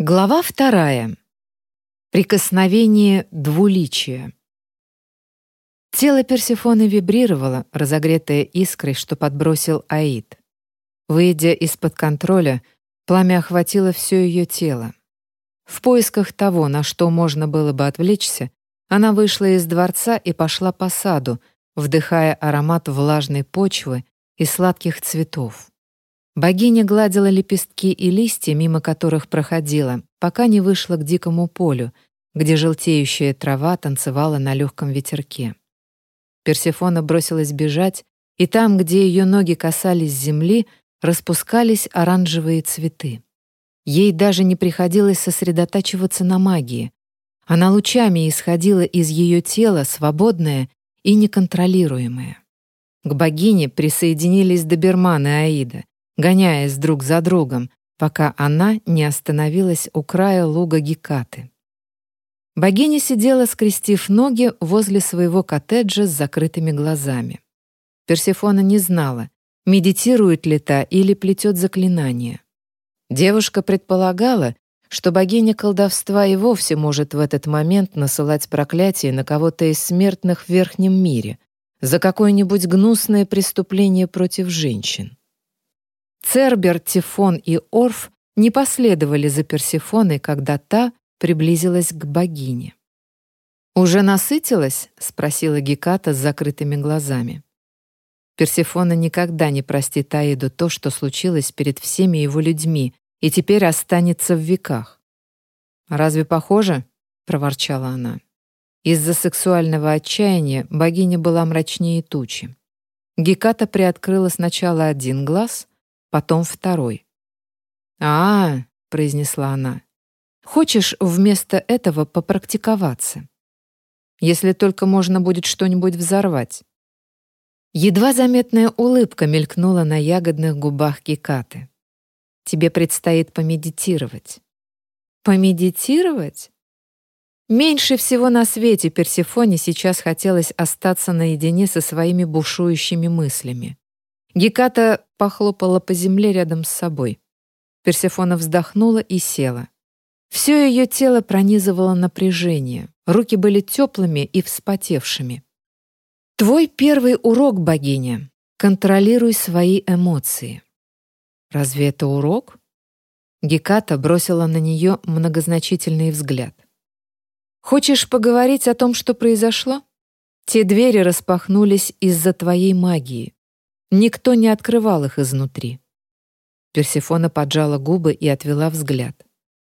Глава вторая. Прикосновение двуличия. Тело Персефоны вибрировало, разогретое искрой, что подбросил Аид. Выйдя из-под контроля, пламя охватило все ее тело. В поисках того, на что можно было бы отвлечься, она вышла из дворца и пошла по саду, вдыхая аромат влажной почвы и сладких цветов. Богиня гладила лепестки и листья, мимо которых проходила, пока не вышла к дикому полю, где желтеющая трава танцевала на легком ветерке. Персефона бросилась бежать, и там, где ее ноги касались земли, распускались оранжевые цветы. Ей даже не приходилось сосредотачиваться на магии. Она лучами исходила из ее тела, свободная и неконтролируемая. К богине присоединились доберман и Аида, гоняясь друг за другом, пока она не остановилась у края луга Гекаты. Богиня сидела, скрестив ноги возле своего коттеджа с закрытыми глазами. Персефона не знала, медитирует ли та или плетет заклинание. Девушка предполагала, что богиня колдовства и вовсе может в этот момент насылать проклятие на кого-то из смертных в верхнем мире за какое-нибудь гнусное преступление против женщин. Цербер, Тифон и Орф не последовали за Персефоной, когда та приблизилась к богине. «Уже насытилась?» — спросила Геката с закрытыми глазами. Персефона никогда не простит Аиду то, что случилось перед всеми его людьми, и теперь останется в веках. «Разве похоже?» — проворчала она. Из-за сексуального отчаяния богиня была мрачнее тучи. Геката приоткрыла сначала один глаз, потом второй. «А, произнесла она, — хочешь вместо этого попрактиковаться? Если только можно будет что-нибудь взорвать». Едва заметная улыбка мелькнула на ягодных губах Гекаты. «Тебе предстоит помедитировать». «Помедитировать?» Меньше всего на свете Персефоне сейчас хотелось остаться наедине со своими бушующими мыслями. Геката похлопала по земле рядом с собой. Персефона вздохнула и села. Все ее тело пронизывало напряжение, руки были теплыми и вспотевшими. «Твой первый урок, богиня. Контролируй свои эмоции». «Разве это урок?» Геката бросила на нее многозначительный взгляд. «Хочешь поговорить о том, что произошло? Те двери распахнулись из-за твоей магии. Никто не открывал их изнутри. Персефона поджала губы и отвела взгляд.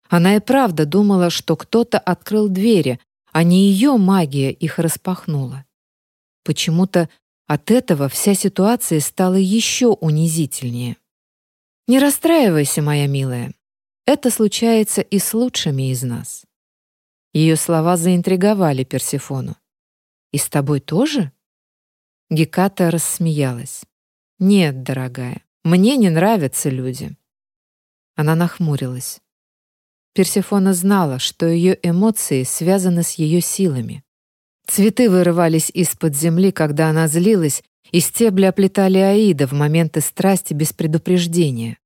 Она и правда думала, что кто-то открыл двери, а не ее магия их распахнула. Почему-то от этого вся ситуация стала еще унизительнее. «Не расстраивайся, моя милая. Это случается и с лучшими из нас». Ее слова заинтриговали Персефону. «И с тобой тоже?» Геката рассмеялась. «Нет, дорогая, мне не нравятся люди». Она нахмурилась. Персефона знала, что ее эмоции связаны с ее силами. Цветы вырывались из-под земли, когда она злилась, и стебли оплетали Аида в моменты страсти без предупреждения.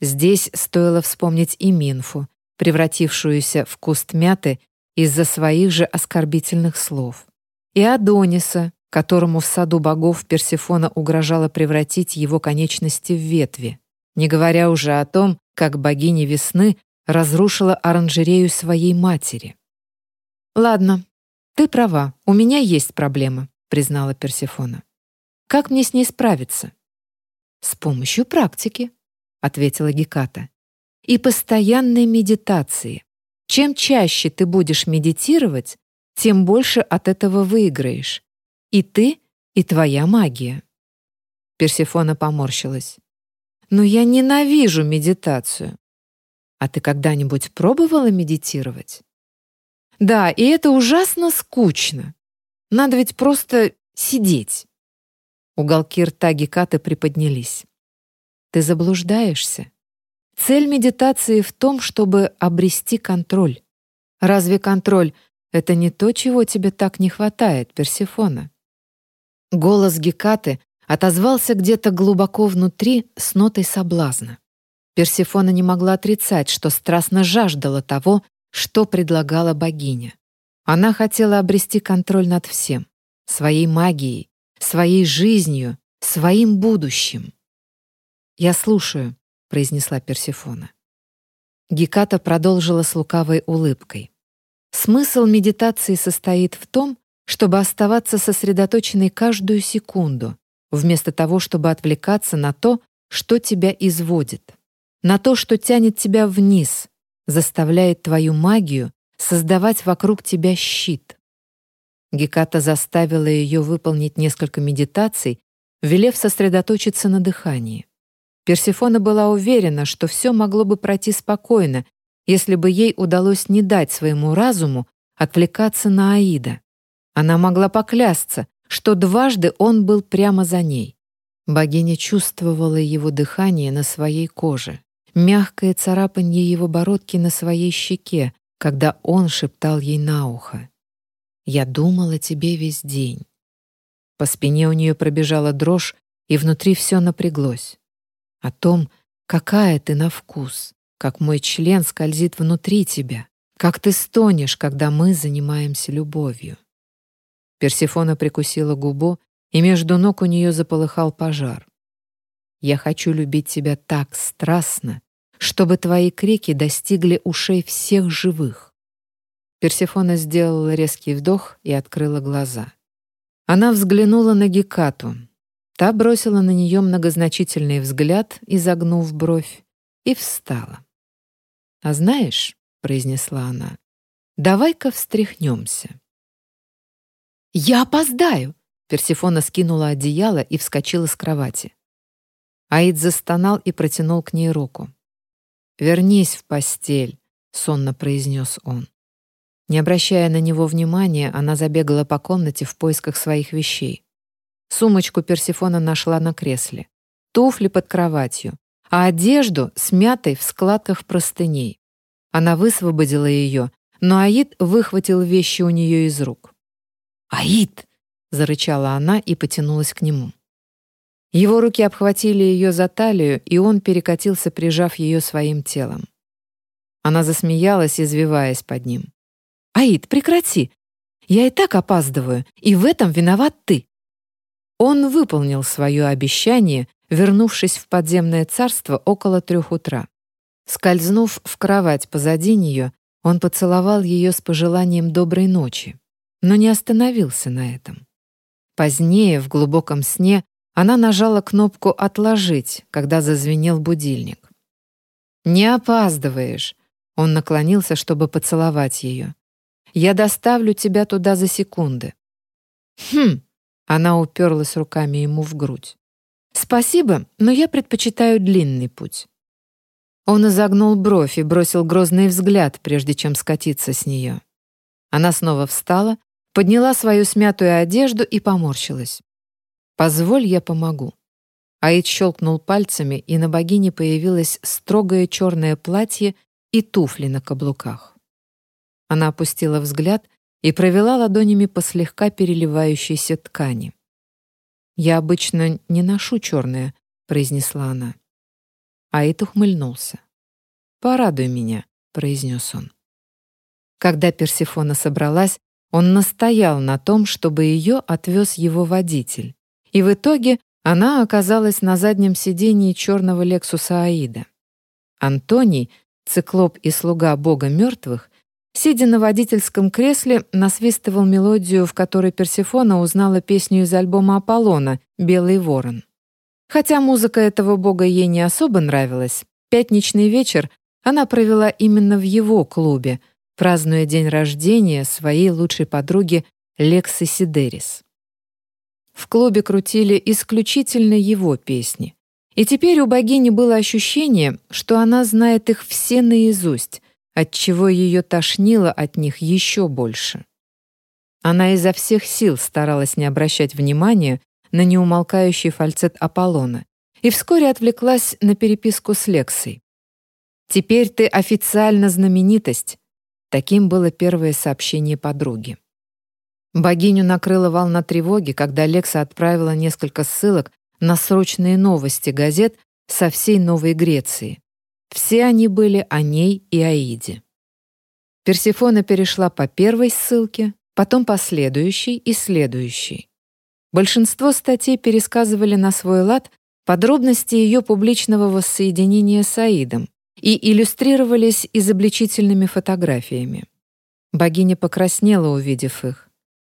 Здесь стоило вспомнить и Минфу, превратившуюся в куст мяты из-за своих же оскорбительных слов, и Адониса, которому в саду богов Персефона угрожала превратить его конечности в ветви, не говоря уже о том, как богиня весны разрушила оранжерею своей матери. «Ладно, ты права, у меня есть проблема», — признала Персефона. «Как мне с ней справиться?» «С помощью практики», — ответила Геката. «И постоянной медитации. Чем чаще ты будешь медитировать, тем больше от этого выиграешь. И ты, и твоя магия». Персефона поморщилась. «Но я ненавижу медитацию. А ты когда-нибудь пробовала медитировать?» «Да, и это ужасно скучно. Надо ведь просто сидеть». Уголки рта Гекаты приподнялись. «Ты заблуждаешься. Цель медитации в том, чтобы обрести контроль. Разве контроль — это не то, чего тебе так не хватает, Персефона?» Голос Гекаты отозвался где-то глубоко внутри с нотой соблазна. Персефона не могла отрицать, что страстно жаждала того, что предлагала богиня. Она хотела обрести контроль над всем, своей магией, своей жизнью, своим будущим. «Я слушаю», — произнесла Персефона. Геката продолжила с лукавой улыбкой. Смысл медитации состоит в том, чтобы оставаться сосредоточенной каждую секунду, вместо того, чтобы отвлекаться на то, что тебя изводит, на то, что тянет тебя вниз, заставляет твою магию создавать вокруг тебя щит. Геката заставила ее выполнить несколько медитаций, велев сосредоточиться на дыхании. Персефона была уверена, что все могло бы пройти спокойно, если бы ей удалось не дать своему разуму отвлекаться на Аида. Она могла поклясться, что дважды он был прямо за ней. Богиня чувствовала его дыхание на своей коже, мягкое царапанье его бородки на своей щеке, когда он шептал ей на ухо. «Я думала о тебе весь день». По спине у нее пробежала дрожь, и внутри все напряглось. О том, какая ты на вкус, как мой член скользит внутри тебя, как ты стонешь, когда мы занимаемся любовью. Персефона прикусила губу, и между ног у нее заполыхал пожар. «Я хочу любить тебя так страстно, чтобы твои крики достигли ушей всех живых». Персефона сделала резкий вдох и открыла глаза. Она взглянула на Гекату. Та бросила на нее многозначительный взгляд, изогнув бровь, и встала. «А знаешь», — произнесла она, — «давай-ка встряхнемся». «Я опоздаю!» Персифона скинула одеяло и вскочила с кровати. Аид застонал и протянул к ней руку. «Вернись в постель», — сонно произнес он. Не обращая на него внимания, она забегала по комнате в поисках своих вещей. Сумочку Персифона нашла на кресле, туфли под кроватью, а одежду смятой в складках простыней. Она высвободила ее, но Аид выхватил вещи у нее из рук. «Аид!» — зарычала она и потянулась к нему. Его руки обхватили ее за талию, и он перекатился, прижав ее своим телом. Она засмеялась, извиваясь под ним. «Аид, прекрати! Я и так опаздываю, и в этом виноват ты!» Он выполнил свое обещание, вернувшись в подземное царство около трех утра. Скользнув в кровать позади нее, он поцеловал ее с пожеланием доброй ночи но не остановился на этом. Позднее, в глубоком сне, она нажала кнопку «Отложить», когда зазвенел будильник. «Не опаздываешь», — он наклонился, чтобы поцеловать ее. «Я доставлю тебя туда за секунды». «Хм», — она уперлась руками ему в грудь. «Спасибо, но я предпочитаю длинный путь». Он изогнул бровь и бросил грозный взгляд, прежде чем скатиться с нее. Она снова встала, подняла свою смятую одежду и поморщилась. «Позволь, я помогу». Аид щелкнул пальцами, и на богине появилось строгое черное платье и туфли на каблуках. Она опустила взгляд и провела ладонями по слегка переливающейся ткани. «Я обычно не ношу черное», — произнесла она. Аид ухмыльнулся. «Порадуй меня», — произнес он. Когда Персифона собралась, он настоял на том, чтобы ее отвез его водитель. И в итоге она оказалась на заднем сидении черного Лексуса Аида. Антоний, циклоп и слуга бога мертвых, сидя на водительском кресле, насвистывал мелодию, в которой Персефона узнала песню из альбома Аполлона «Белый ворон». Хотя музыка этого бога ей не особо нравилась, пятничный вечер она провела именно в его клубе, празднуя день рождения своей лучшей подруги Лексы Сидерис. В клубе крутили исключительно его песни. И теперь у богини было ощущение, что она знает их все наизусть, отчего ее тошнило от них еще больше. Она изо всех сил старалась не обращать внимания на неумолкающий фальцет Аполлона и вскоре отвлеклась на переписку с Лексой. «Теперь ты официально знаменитость», Таким было первое сообщение подруги. Богиню накрыла волна тревоги, когда Лекса отправила несколько ссылок на срочные новости газет со всей Новой Греции. Все они были о ней и Аиде. Персифона перешла по первой ссылке, потом по следующей и следующей. Большинство статей пересказывали на свой лад подробности ее публичного воссоединения с Аидом и иллюстрировались изобличительными фотографиями. Богиня покраснела, увидев их.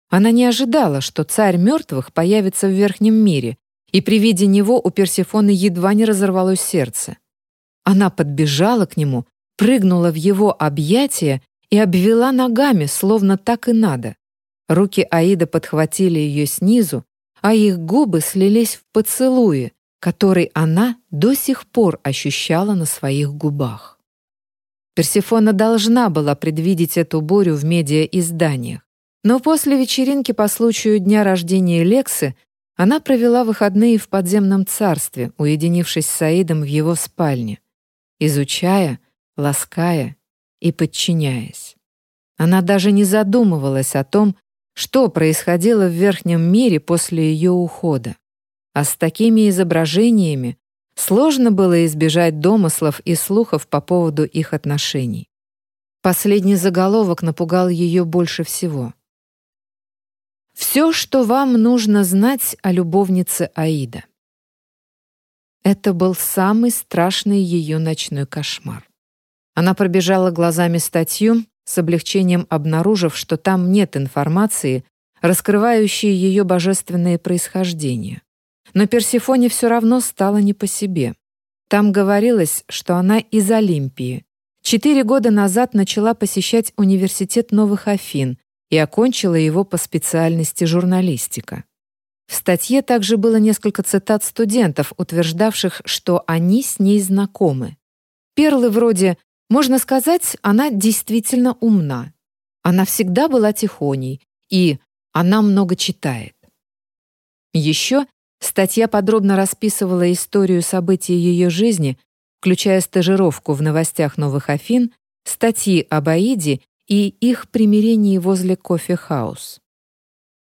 Она не ожидала, что царь мертвых появится в верхнем мире, и при виде него у Персефоны едва не разорвалось сердце. Она подбежала к нему, прыгнула в его объятия и обвела ногами, словно так и надо. Руки Аида подхватили ее снизу, а их губы слились в поцелуе, который она до сих пор ощущала на своих губах. Персефона должна была предвидеть эту бурю в медиа-изданиях. Но после вечеринки по случаю дня рождения Лексы она провела выходные в подземном царстве, уединившись с Саидом в его спальне, изучая, лаская и подчиняясь. Она даже не задумывалась о том, что происходило в верхнем мире после ее ухода. А с такими изображениями сложно было избежать домыслов и слухов по поводу их отношений. Последний заголовок напугал ее больше всего. Все, что вам нужно знать о любовнице Аида. Это был самый страшный ее ночной кошмар. Она пробежала глазами статью, с облегчением обнаружив, что там нет информации, раскрывающей ее божественное происхождение. Но Персифоне все равно стало не по себе. Там говорилось, что она из Олимпии. Четыре года назад начала посещать университет Новых Афин, и окончила его по специальности журналистика. В статье также было несколько цитат студентов, утверждавших, что они с ней знакомы. Перлы вроде «Можно сказать, она действительно умна. Она всегда была тихоней, и она много читает». Еще статья подробно расписывала историю событий ее жизни, включая стажировку в новостях Новых Афин, статьи об Аиде и их примирении возле кофе-хаус.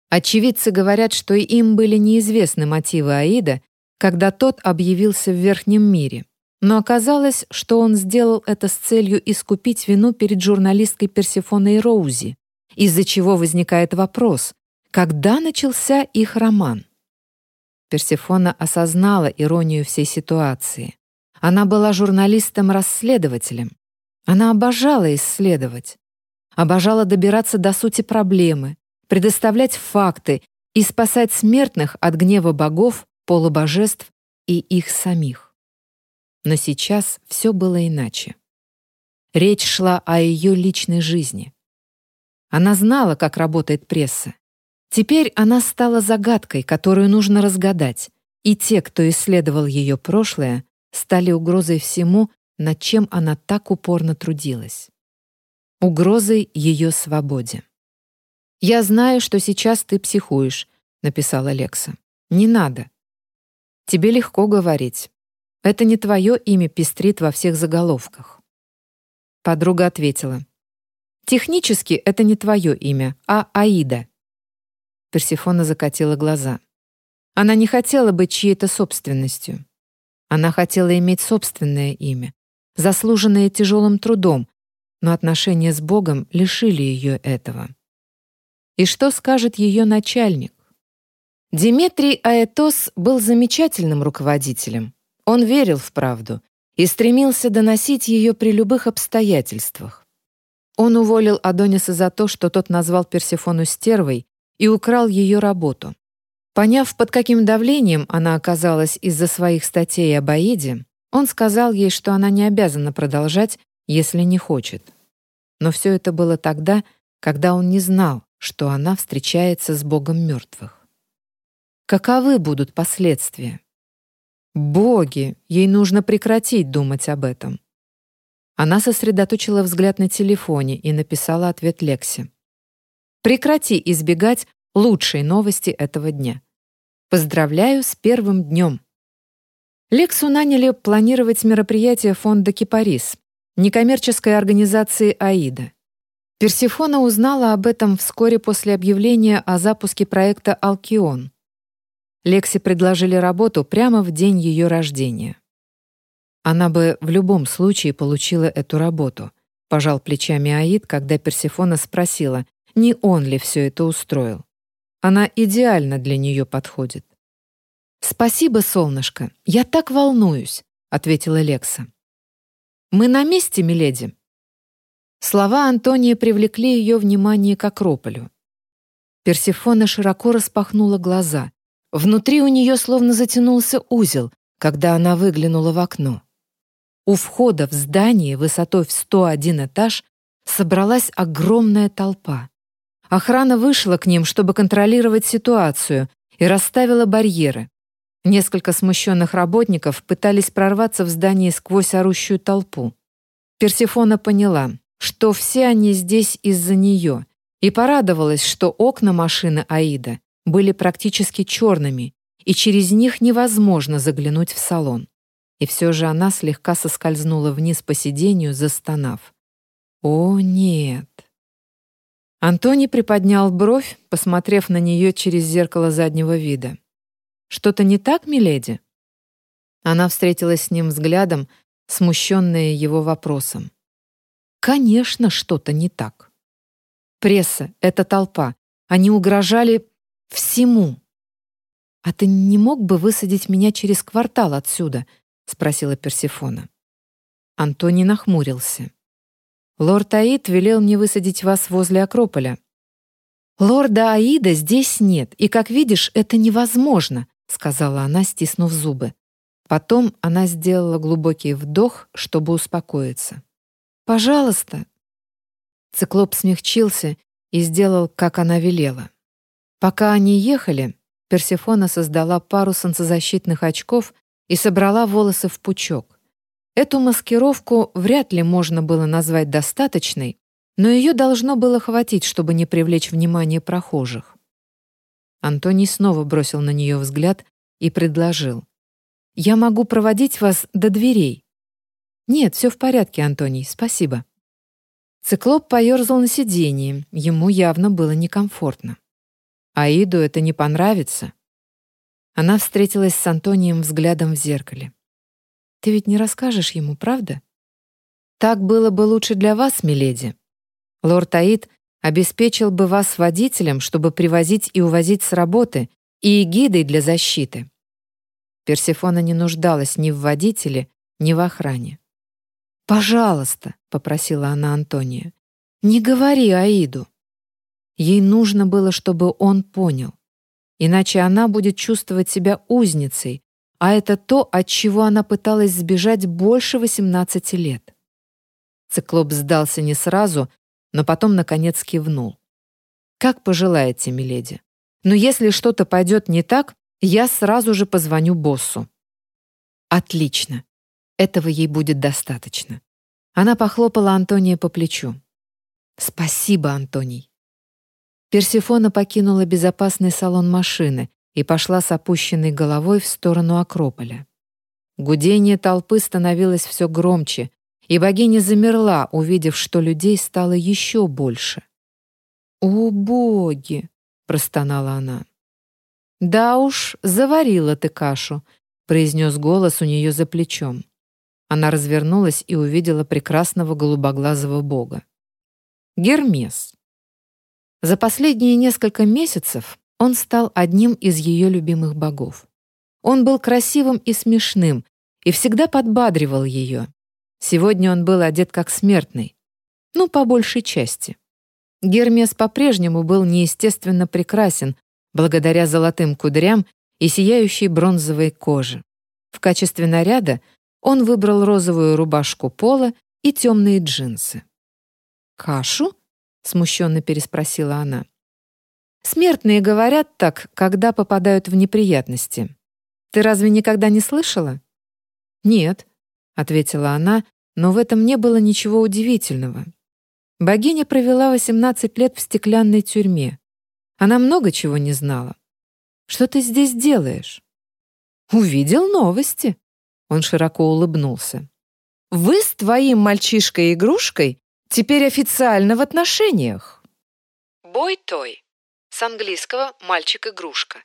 Очевидцы говорят, что им были неизвестны мотивы Аида, когда тот объявился в Верхнем мире, но оказалось, что он сделал это с целью искупить вину перед журналисткой Персефоной Роузи, из-за чего возникает вопрос, когда начался их роман. Персефона осознала иронию всей ситуации. Она была журналистом-расследователем. Она обожала исследовать обожала добираться до сути проблемы, предоставлять факты и спасать смертных от гнева богов, полубожеств и их самих. Но сейчас все было иначе. Речь шла о ее личной жизни. Она знала, как работает пресса. Теперь она стала загадкой, которую нужно разгадать, и те, кто исследовал ее прошлое, стали угрозой всему, над чем она так упорно трудилась угрозой ее свободе. «Я знаю, что сейчас ты психуешь», — написала Лекса. «Не надо. Тебе легко говорить. Это не твое имя пестрит во всех заголовках». Подруга ответила. «Технически это не твое имя, а Аида». Персифона закатила глаза. Она не хотела быть чьей-то собственностью. Она хотела иметь собственное имя, заслуженное тяжелым трудом, но отношения с Богом лишили ее этого. И что скажет ее начальник? Диметрий Аэтос был замечательным руководителем. Он верил в правду и стремился доносить ее при любых обстоятельствах. Он уволил Адониса за то, что тот назвал Персефону стервой и украл ее работу. Поняв, под каким давлением она оказалась из-за своих статей об Аиде, он сказал ей, что она не обязана продолжать если не хочет. Но все это было тогда, когда он не знал, что она встречается с Богом мертвых. Каковы будут последствия? Боги, ей нужно прекратить думать об этом. Она сосредоточила взгляд на телефоне и написала ответ Лексе. «Прекрати избегать лучшей новости этого дня. Поздравляю с первым днем». Лексу наняли планировать мероприятие фонда «Кипарис», некоммерческой организации «Аида». Персифона узнала об этом вскоре после объявления о запуске проекта «Алкион». Лекси предложили работу прямо в день ее рождения. Она бы в любом случае получила эту работу. Пожал плечами Аид, когда Персефона спросила, не он ли все это устроил. Она идеально для нее подходит. «Спасибо, солнышко, я так волнуюсь», — ответила Лекса. «Мы на месте, миледи?» Слова Антония привлекли ее внимание к Акрополю. Персефона широко распахнула глаза. Внутри у нее словно затянулся узел, когда она выглянула в окно. У входа в здание высотой в 101 этаж собралась огромная толпа. Охрана вышла к ним, чтобы контролировать ситуацию, и расставила барьеры. Несколько смущенных работников пытались прорваться в здание сквозь орущую толпу. Персефона поняла, что все они здесь из-за нее, и порадовалась, что окна машины Аида были практически черными, и через них невозможно заглянуть в салон. И все же она слегка соскользнула вниз по сиденью, застонав. «О, нет!» Антони приподнял бровь, посмотрев на нее через зеркало заднего вида. «Что-то не так, миледи?» Она встретилась с ним взглядом, смущенная его вопросом. «Конечно, что-то не так. Пресса — это толпа. Они угрожали всему. А ты не мог бы высадить меня через квартал отсюда?» — спросила Персифона. Антони нахмурился. Лорд Аид велел мне высадить вас возле Акрополя. Лорда Аида здесь нет, и, как видишь, это невозможно, сказала она, стиснув зубы. Потом она сделала глубокий вдох, чтобы успокоиться. Пожалуйста. Циклоп смягчился и сделал, как она велела. Пока они ехали, Персефона создала пару солнцезащитных очков и собрала волосы в пучок. Эту маскировку вряд ли можно было назвать достаточной, но ее должно было хватить, чтобы не привлечь внимание прохожих. Антоний снова бросил на нее взгляд и предложил. «Я могу проводить вас до дверей». «Нет, все в порядке, Антоний, спасибо». Циклоп поерзал на сиденье, ему явно было некомфортно. Аиду это не понравится. Она встретилась с Антонием взглядом в зеркале. Ты ведь не расскажешь ему, правда? Так было бы лучше для вас, миледи. Лорд Аид обеспечил бы вас водителем, чтобы привозить и увозить с работы, и гидой для защиты. Персефона не нуждалась ни в водителе, ни в охране. «Пожалуйста», — попросила она Антония, — «не говори Аиду». Ей нужно было, чтобы он понял. Иначе она будет чувствовать себя узницей, а это то, от чего она пыталась сбежать больше 18 лет. Циклоп сдался не сразу, но потом, наконец, кивнул. «Как пожелаете, миледи. Но если что-то пойдет не так, я сразу же позвоню боссу». «Отлично. Этого ей будет достаточно». Она похлопала Антония по плечу. «Спасибо, Антоний». Персифона покинула безопасный салон машины, и пошла с опущенной головой в сторону Акрополя. Гудение толпы становилось все громче, и богиня замерла, увидев, что людей стало еще больше. «О, боги!» — простонала она. «Да уж, заварила ты кашу», — произнес голос у нее за плечом. Она развернулась и увидела прекрасного голубоглазого бога. Гермес. За последние несколько месяцев он стал одним из ее любимых богов. Он был красивым и смешным и всегда подбадривал ее. Сегодня он был одет как смертный. Ну, по большей части. Гермес по-прежнему был неестественно прекрасен благодаря золотым кудрям и сияющей бронзовой коже. В качестве наряда он выбрал розовую рубашку пола и темные джинсы. «Кашу?» — смущенно переспросила она. Смертные говорят так, когда попадают в неприятности. Ты разве никогда не слышала? Нет, ответила она, но в этом не было ничего удивительного. Богиня провела 18 лет в стеклянной тюрьме. Она много чего не знала. Что ты здесь делаешь? Увидел новости. Он широко улыбнулся. Вы с твоим мальчишкой-игрушкой теперь официально в отношениях. Бой той с английского «мальчик-игрушка».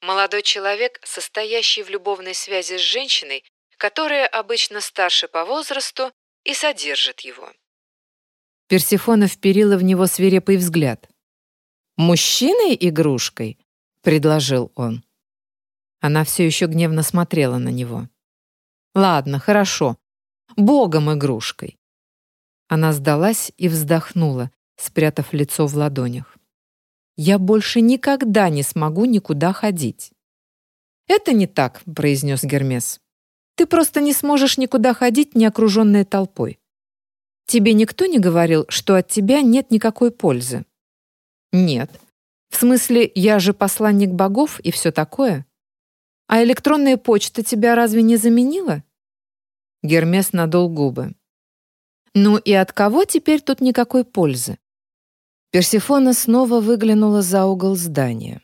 Молодой человек, состоящий в любовной связи с женщиной, которая обычно старше по возрасту и содержит его. Персифона вперила в него свирепый взгляд. «Мужчиной-игрушкой?» — предложил он. Она все еще гневно смотрела на него. «Ладно, хорошо. Богом-игрушкой». Она сдалась и вздохнула, спрятав лицо в ладонях. «Я больше никогда не смогу никуда ходить». «Это не так», — произнес Гермес. «Ты просто не сможешь никуда ходить, не окруженная толпой. Тебе никто не говорил, что от тебя нет никакой пользы?» «Нет. В смысле, я же посланник богов и все такое. А электронная почта тебя разве не заменила?» Гермес надул губы. «Ну и от кого теперь тут никакой пользы?» Персифона снова выглянула за угол здания.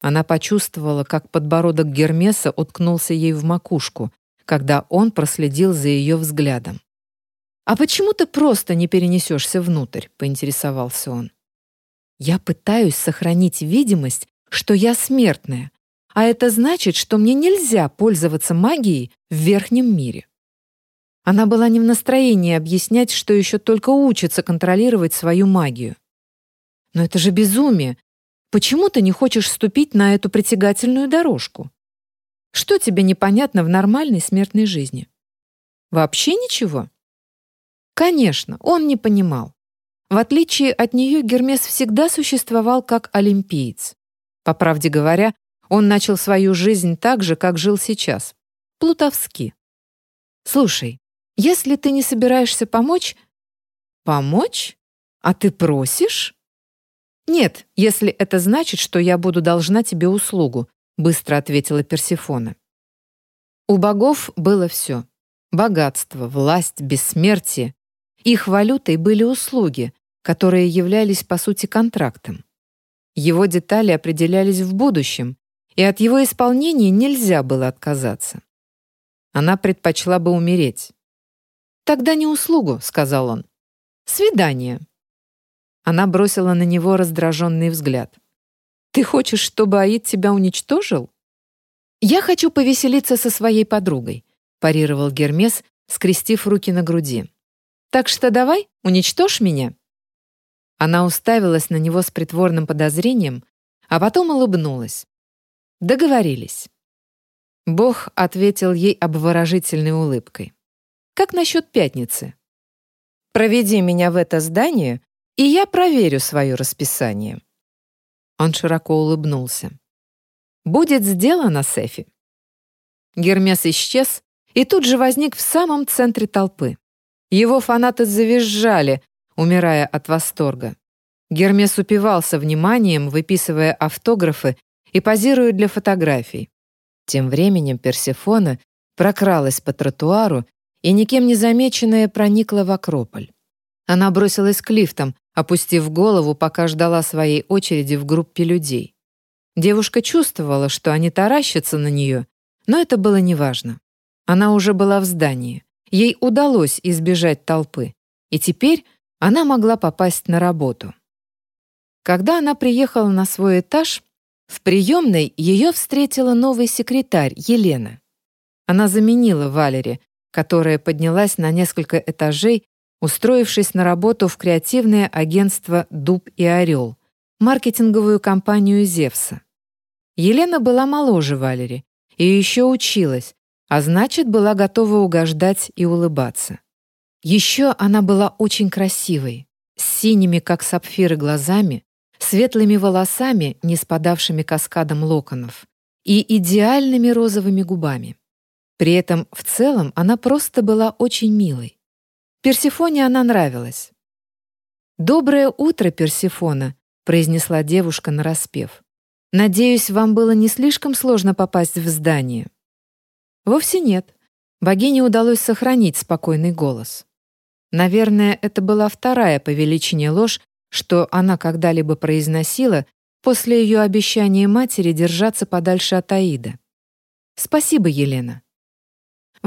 Она почувствовала, как подбородок Гермеса уткнулся ей в макушку, когда он проследил за ее взглядом. «А почему ты просто не перенесешься внутрь?» — поинтересовался он. «Я пытаюсь сохранить видимость, что я смертная, а это значит, что мне нельзя пользоваться магией в верхнем мире». Она была не в настроении объяснять, что еще только учится контролировать свою магию. «Но это же безумие! Почему ты не хочешь ступить на эту притягательную дорожку? Что тебе непонятно в нормальной смертной жизни? Вообще ничего?» Конечно, он не понимал. В отличие от нее, Гермес всегда существовал как олимпиец. По правде говоря, он начал свою жизнь так же, как жил сейчас. Плутовски. «Слушай, если ты не собираешься помочь...» «Помочь? А ты просишь?» «Нет, если это значит, что я буду должна тебе услугу», быстро ответила Персифона. У богов было все. Богатство, власть, бессмертие, их валютой были услуги, которые являлись по сути контрактом. Его детали определялись в будущем, и от его исполнения нельзя было отказаться. Она предпочла бы умереть. «Тогда не услугу», — сказал он. «Свидание». Она бросила на него раздраженный взгляд. «Ты хочешь, чтобы Аид тебя уничтожил?» «Я хочу повеселиться со своей подругой», — парировал Гермес, скрестив руки на груди. Так что давай, уничтожь меня». Она уставилась на него с притворным подозрением, а потом улыбнулась. Договорились. Бог ответил ей обворожительной улыбкой. «Как насчет пятницы? Проведи меня в это здание, и я проверю свое расписание». Он широко улыбнулся. «Будет сделано, Сефи». Гермес исчез и тут же возник в самом центре толпы. Его фанаты завизжали, умирая от восторга. Гермес упивался вниманием, выписывая автографы и позируя для фотографий. Тем временем Персефона прокралась по тротуару и, никем не замеченная, проникла в Акрополь. Она бросилась к лифтам, опустив голову, пока ждала своей очереди в группе людей. Девушка чувствовала, что они таращатся на нее, но это было неважно. Она уже была в здании. Ей удалось избежать толпы, и теперь она могла попасть на работу. Когда она приехала на свой этаж, в приемной ее встретила новый секретарь Елена. Она заменила Валери, которая поднялась на несколько этажей, устроившись на работу в креативное агентство «Дуб и орел», маркетинговую компанию «Зевса». Елена была моложе Валери и еще училась, а значит, была готова угождать и улыбаться. Еще она была очень красивой, с синими, как сапфиры, глазами, светлыми волосами, не спадавшими каскадом локонов, и идеальными розовыми губами. При этом в целом она просто была очень милой. Персифоне она нравилась. «Доброе утро, Персифона», — произнесла девушка нараспев. «Надеюсь, вам было не слишком сложно попасть в здание». Вовсе нет. Богине удалось сохранить спокойный голос. Наверное, это была вторая по величине ложь, что она когда-либо произносила после ее обещания матери держаться подальше от Аида. «Спасибо, Елена.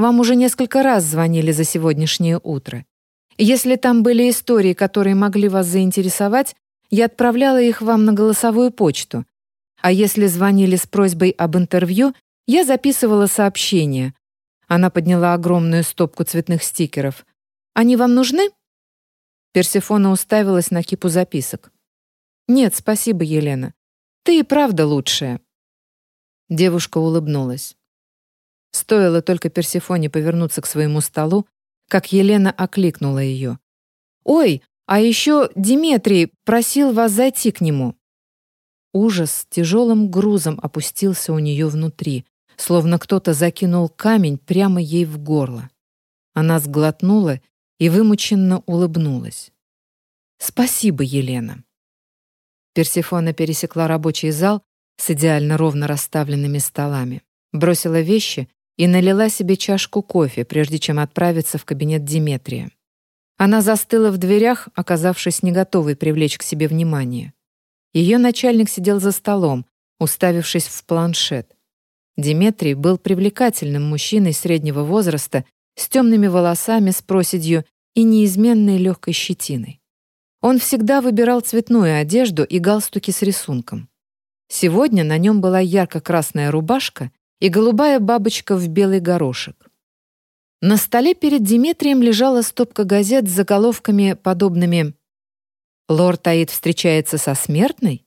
Вам уже несколько раз звонили за сегодняшнее утро. Если там были истории, которые могли вас заинтересовать, я отправляла их вам на голосовую почту. А если звонили с просьбой об интервью, я записывала сообщение. Она подняла огромную стопку цветных стикеров. «Они вам нужны?» Персефона уставилась на кипу записок. «Нет, спасибо, Елена. Ты и правда лучшая». Девушка улыбнулась. Стоило только Персефоне повернуться к своему столу, как Елена окликнула ее. «Ой, а еще Диметрий просил вас зайти к нему». Ужас тяжелым грузом опустился у нее внутри, словно кто-то закинул камень прямо ей в горло. Она сглотнула и вымученно улыбнулась. «Спасибо, Елена». Персефона пересекла рабочий зал с идеально ровно расставленными столами, бросила вещи и налила себе чашку кофе, прежде чем отправиться в кабинет Диметрия. Она застыла в дверях, оказавшись не готовой привлечь к себе внимание. Ее начальник сидел за столом, уставившись в планшет. Диметрий был привлекательным мужчиной среднего возраста с темными волосами с проседью и неизменной легкой щетиной. Он всегда выбирал цветную одежду и галстуки с рисунком. Сегодня на нем была ярко-красная рубашка и голубая бабочка в белый горошек. На столе перед Диметрием лежала стопка газет с заголовками, подобными «Лорд Аид встречается со смертной?»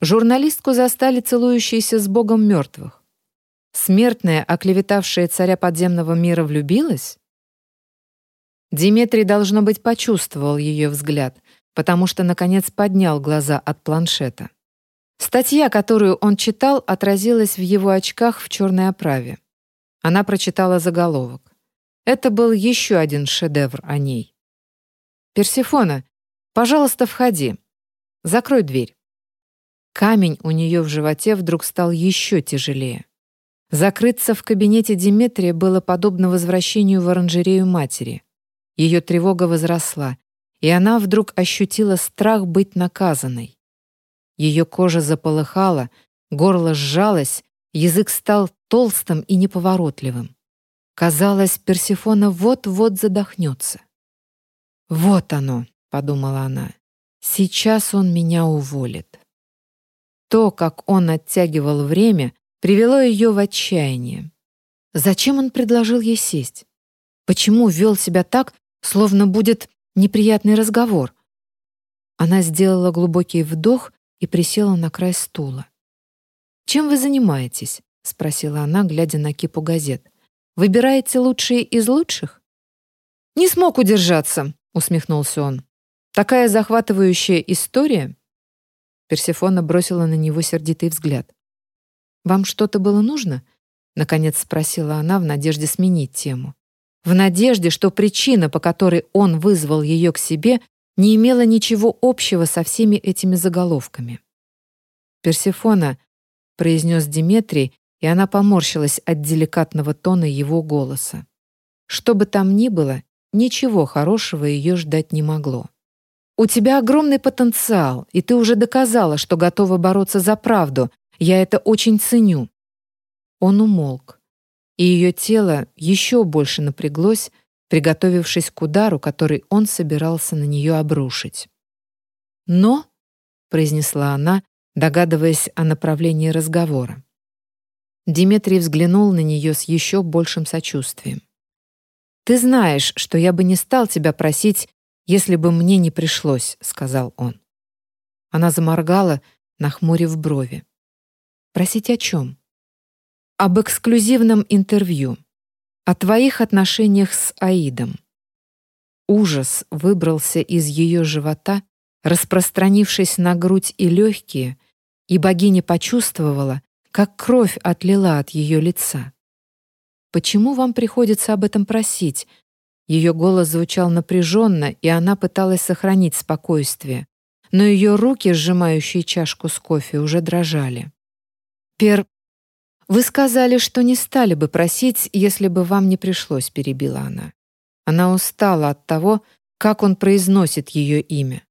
Журналистку застали целующейся с богом мертвых. Смертная, оклеветавшая царя подземного мира, влюбилась? Диметрий, должно быть, почувствовал ее взгляд, потому что, наконец, поднял глаза от планшета. Статья, которую он читал, отразилась в его очках в черной оправе. Она прочитала заголовок. Это был еще один шедевр о ней. «Персифона, пожалуйста, входи. Закрой дверь». Камень у нее в животе вдруг стал еще тяжелее. Закрыться в кабинете Диметрия было подобно возвращению в оранжерею матери. Ее тревога возросла, и она вдруг ощутила страх быть наказанной. Ее кожа заполыхала, горло сжалось, язык стал толстым и неповоротливым. Казалось, Персефона вот-вот задохнется. «Вот оно», — подумала она, — «сейчас он меня уволит». То, как он оттягивал время, привело ее в отчаяние. Зачем он предложил ей сесть? Почему вел себя так, словно будет неприятный разговор? Она сделала глубокий вдох и присела на край стула. «Чем вы занимаетесь?» — спросила она, глядя на кипу газет. Выбираете лучшие из лучших?» «Не смог удержаться», — усмехнулся он. «Такая захватывающая история?» Персефона бросила на него сердитый взгляд. «Вам что-то было нужно?» — наконец спросила она в надежде сменить тему. В надежде, что причина, по которой он вызвал ее к себе, не имела ничего общего со всеми этими заголовками. «Персефона», — произнес Диметрий, и она поморщилась от деликатного тона его голоса. Что бы там ни было, ничего хорошего ее ждать не могло. «У тебя огромный потенциал, и ты уже доказала, что готова бороться за правду. Я это очень ценю». Он умолк, и ее тело еще больше напряглось, приготовившись к удару, который он собирался на нее обрушить. «Но», — произнесла она, догадываясь о направлении разговора, Диметрий взглянул на нее с еще большим сочувствием. «Ты знаешь, что я бы не стал тебя просить, если бы мне не пришлось», — сказал он. Она заморгала, нахмурив брови. «Просить о чем?» «Об эксклюзивном интервью. О твоих отношениях с Аидом». Ужас выбрался из ее живота, распространившись на грудь и легкие, и богиня почувствовала, как кровь отлила от ее лица. «Почему вам приходится об этом просить?» Ее голос звучал напряженно, и она пыталась сохранить спокойствие, но ее руки, сжимающие чашку с кофе, уже дрожали. «Пер, вы сказали, что не стали бы просить, если бы вам не пришлось», — перебила она. Она устала от того, как он произносит ее имя.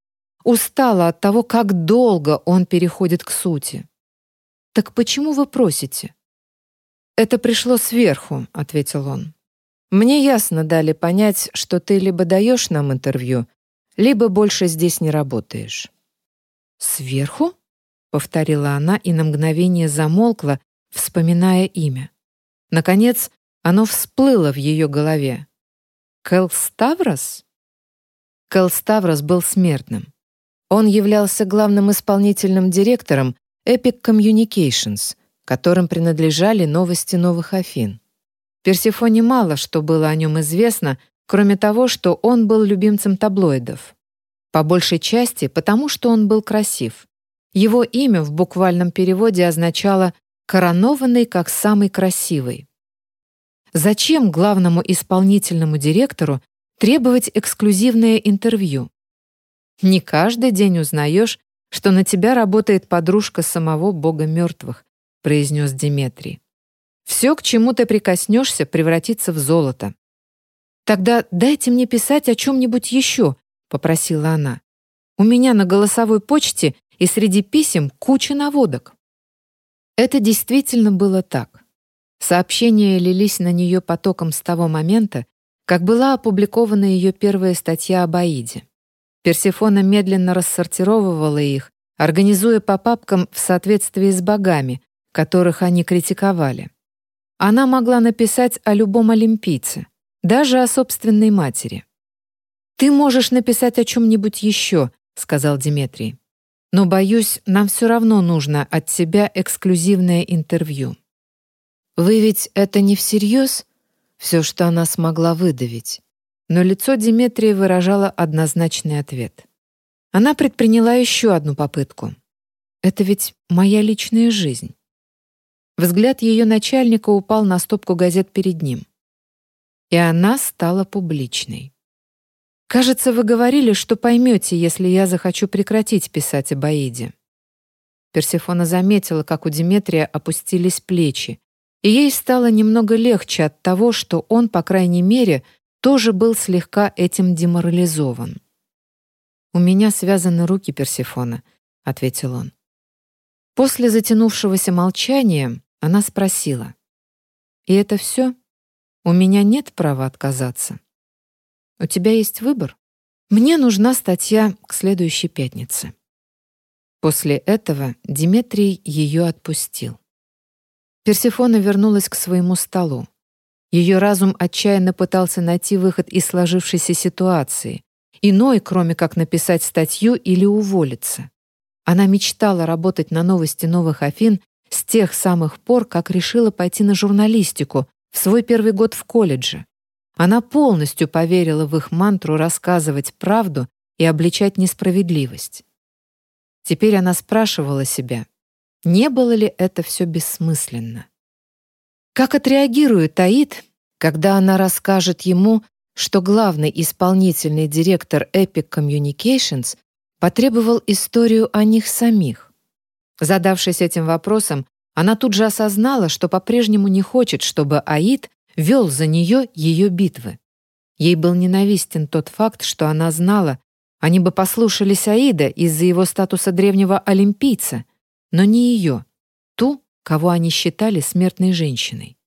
Устала от того, как долго он переходит к сути. «Так почему вы просите?» «Это пришло сверху», — ответил он. «Мне ясно дали понять, что ты либо даешь нам интервью, либо больше здесь не работаешь». «Сверху?» — повторила она и на мгновение замолкла, вспоминая имя. Наконец, Оно всплыло в ее голове. Кэл Ставрос? Кэл Ставрос был смертным. Он являлся главным исполнительным директором Epic Communications, которым принадлежали новости Новых Афин. Персефоне мало что было о нем известно, кроме того, что он был любимцем таблоидов. По большей части потому, что он был красив. Его имя в буквальном переводе означало «коронованный как самый красивый». Зачем главному исполнительному директору требовать эксклюзивное интервью? Не каждый день узнаешь, что на тебя работает подружка самого бога мертвых, произнес Диметрий. Все, к чему ты прикоснешься, превратится в золото. Тогда дайте мне писать о чем-нибудь еще, попросила она. У меня на голосовой почте и среди писем куча наводок. Это действительно было так. Сообщения лились на нее потоком с того момента, как была опубликована ее первая статья об Аиде. Персефона медленно рассортировывала их, организуя по папкам в соответствии с богами, которых они критиковали. Она могла написать о любом олимпийце, даже о собственной матери. «Ты можешь написать о чем-нибудь еще», — сказал Диметрий. «Но, боюсь, нам все равно нужно от тебя эксклюзивное интервью». «Вы ведь это не всерьез?» Все, что она смогла выдавить но лицо Диметрии выражало однозначный ответ. Она предприняла еще одну попытку. «Это ведь моя личная жизнь». Взгляд ее начальника упал на стопку газет перед ним. И она стала публичной. «Кажется, вы говорили, что поймете, если я захочу прекратить писать об Аиде». Персефона заметила, как у Диметрия опустились плечи, и ей стало немного легче от того, что он, по крайней мере, тоже был слегка этим деморализован. «У меня связаны руки Персефона», — ответил он. После затянувшегося молчания она спросила. «И это все? У меня нет права отказаться. У тебя есть выбор? Мне нужна статья к следующей пятнице». После этого Диметрий ее отпустил. Персефона вернулась к своему столу. Ее разум отчаянно пытался найти выход из сложившейся ситуации, иной, кроме как написать статью или уволиться. Она мечтала работать на новости Новых Афин с тех самых пор, как решила пойти на журналистику в свой первый год в колледже. Она полностью поверила в их мантру рассказывать правду и обличать несправедливость. Теперь она спрашивала себя, не было ли это все бессмысленно. Как отреагирует Аид, когда она расскажет ему, что главный исполнительный директор Epic Communications потребовал историю о них самих? Задавшись этим вопросом, она тут же осознала, что по-прежнему не хочет, чтобы Аид вел за нее ее битвы. Ей был ненавистен тот факт, что она знала, они бы послушались Аида из-за его статуса древнего олимпийца, но не ее, ту, кого они считали смертной женщиной.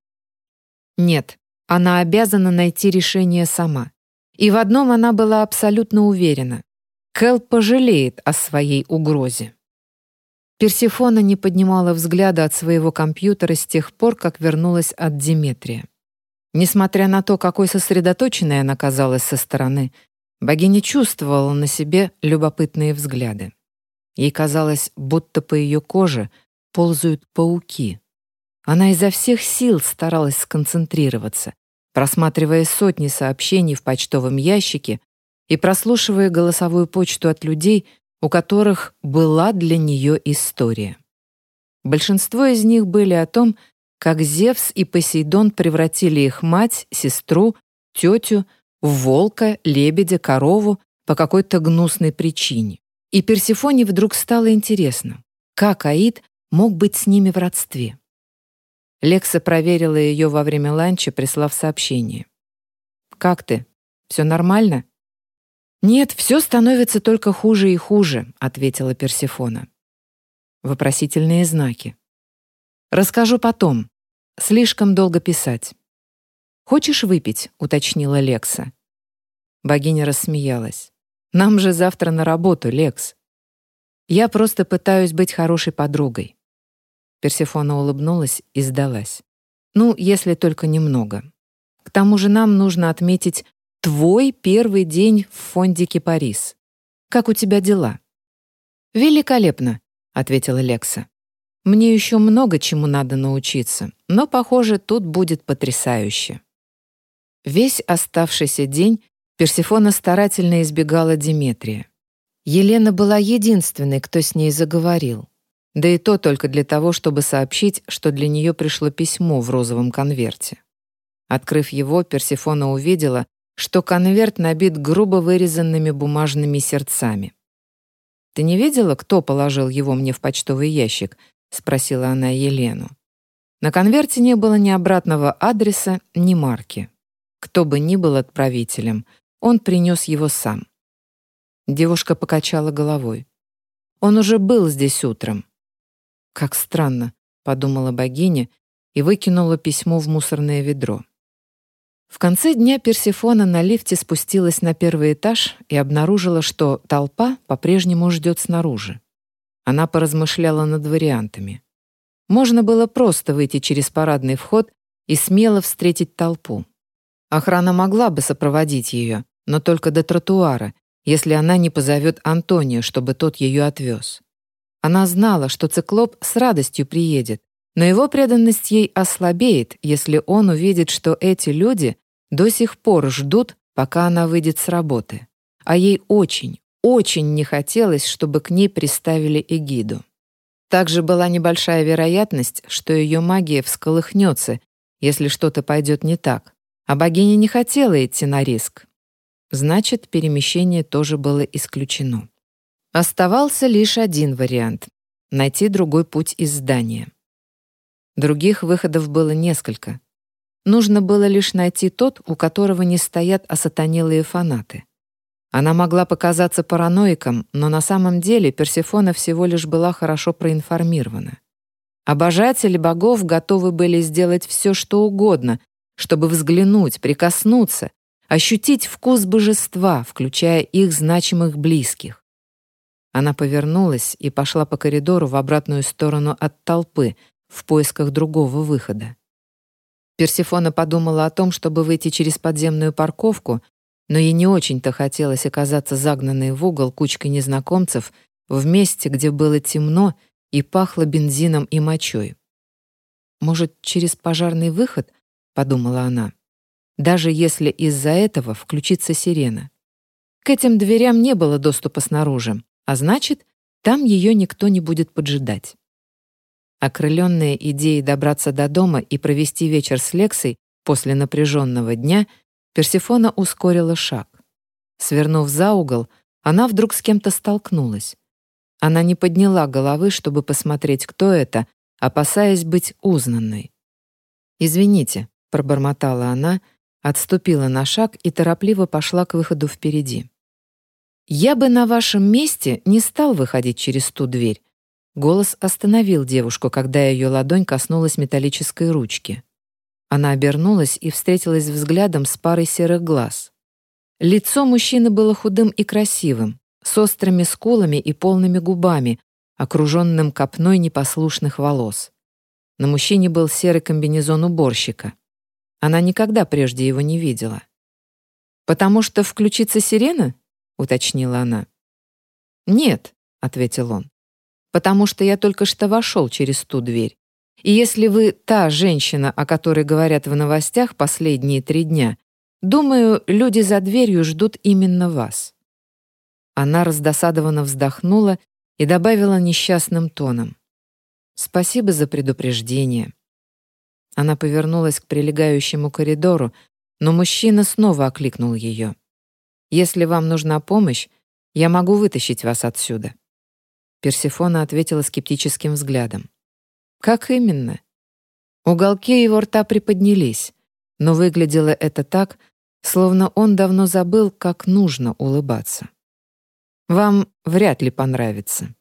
Нет, она обязана найти решение сама. И в одном она была абсолютно уверена. Кэл пожалеет о своей угрозе. Персифона не поднимала взгляда от своего компьютера с тех пор, как вернулась от Диметрия. Несмотря на то, какой сосредоточенной она казалась со стороны, богиня чувствовала на себе любопытные взгляды. Ей казалось, будто по ее коже — ползают пауки. Она изо всех сил старалась сконцентрироваться, просматривая сотни сообщений в почтовом ящике и прослушивая голосовую почту от людей, у которых была для нее история. Большинство из них были о том, как Зевс и Посейдон превратили их мать, сестру, тетю в волка, лебедя, корову по какой-то гнусной причине. И Персифоне вдруг стало интересно, как Аид мог быть с ними в родстве. Лекса проверила ее во время ланча, прислав сообщение. «Как ты? Все нормально?» «Нет, все становится только хуже и хуже», — ответила Персифона. Вопросительные знаки. «Расскажу потом. Слишком долго писать». «Хочешь выпить?» — уточнила Лекса. Богиня рассмеялась. «Нам же завтра на работу, Лекс. Я просто пытаюсь быть хорошей подругой. Персефона улыбнулась и сдалась. Ну, если только немного. К тому же нам нужно отметить твой первый день в фонде Кипарис. Как у тебя дела?» «Великолепно», — ответила Лекса. «Мне еще много чему надо научиться, но, похоже, тут будет потрясающе». Весь оставшийся день Персифона старательно избегала Диметрия. Елена была единственной, кто с ней заговорил. Да и то только для того, чтобы сообщить, что для нее пришло письмо в розовом конверте. Открыв его, Персифона увидела, что конверт набит грубо вырезанными бумажными сердцами. «Ты не видела, кто положил его мне в почтовый ящик?» — спросила она Елену. На конверте не было ни обратного адреса, ни марки. Кто бы ни был отправителем, он принес его сам. Девушка покачала головой. Он уже был здесь утром. Как странно, подумала богиня и выкинула письмо в мусорное ведро. В конце дня Персефона на лифте спустилась на первый этаж и обнаружила, что толпа по-прежнему ждет снаружи. Она поразмышляла над вариантами. Можно было просто выйти через парадный вход и смело встретить толпу. Охрана могла бы сопроводить ее, но только до тротуара, если она не позовет Антония, чтобы тот ее отвез. Она знала, что циклоп с радостью приедет, но его преданность ей ослабеет, если он увидит, что эти люди до сих пор ждут, пока она выйдет с работы. А ей очень, очень не хотелось, чтобы к ней приставили эгиду. Также была небольшая вероятность, что ее магия всколыхнется, если что-то пойдет не так. А богиня не хотела идти на риск. Значит, перемещение тоже было исключено. Оставался лишь один вариант — найти другой путь из здания. Других выходов было несколько. Нужно было лишь найти тот, у которого не стоят осатанелые фанаты. Она могла показаться параноиком, но на самом деле Персефона всего лишь была хорошо проинформирована. Обожатели богов готовы были сделать все, что угодно, чтобы взглянуть, прикоснуться, ощутить вкус божества, включая их значимых близких. Она повернулась и пошла по коридору в обратную сторону от толпы в поисках другого выхода. Персифона подумала о том, чтобы выйти через подземную парковку, но ей не очень-то хотелось оказаться загнанной в угол кучкой незнакомцев в месте, где было темно и пахло бензином и мочой. «Может, через пожарный выход?» — подумала она. «Даже если из-за этого включится сирена». К этим дверям не было доступа снаружи, а значит, там ее никто не будет поджидать. Окрыленная идеей добраться до дома и провести вечер с Лексой после напряженного дня, Персифона ускорила шаг. Свернув за угол, она вдруг с кем-то столкнулась. Она не подняла головы, чтобы посмотреть, кто это, опасаясь быть узнанной. «Извините», — пробормотала она, отступила на шаг и торопливо пошла к выходу впереди. «Я бы на вашем месте не стал выходить через ту дверь». Голос остановил девушку, когда ее ладонь коснулась металлической ручки. Она обернулась и встретилась взглядом с парой серых глаз. Лицо мужчины было худым и красивым, с острыми скулами и полными губами, окруженным копной непослушных волос. На мужчине был серый комбинезон уборщика. Она никогда прежде его не видела. «Потому что включится сирена?» — уточнила она. «Нет», — ответил он, «потому что я только что вошел через ту дверь. И если вы та женщина, о которой говорят в новостях последние три дня, думаю, люди за дверью ждут именно вас». Она раздосадованно вздохнула и добавила несчастным тоном. «Спасибо за предупреждение». Она повернулась к прилегающему коридору, но мужчина снова окликнул ее. Если вам нужна помощь, я могу вытащить вас отсюда». Персифона ответила скептическим взглядом. «Как именно?» Уголки его рта приподнялись, но выглядело это так, словно он давно забыл, как нужно улыбаться. «Вам вряд ли понравится».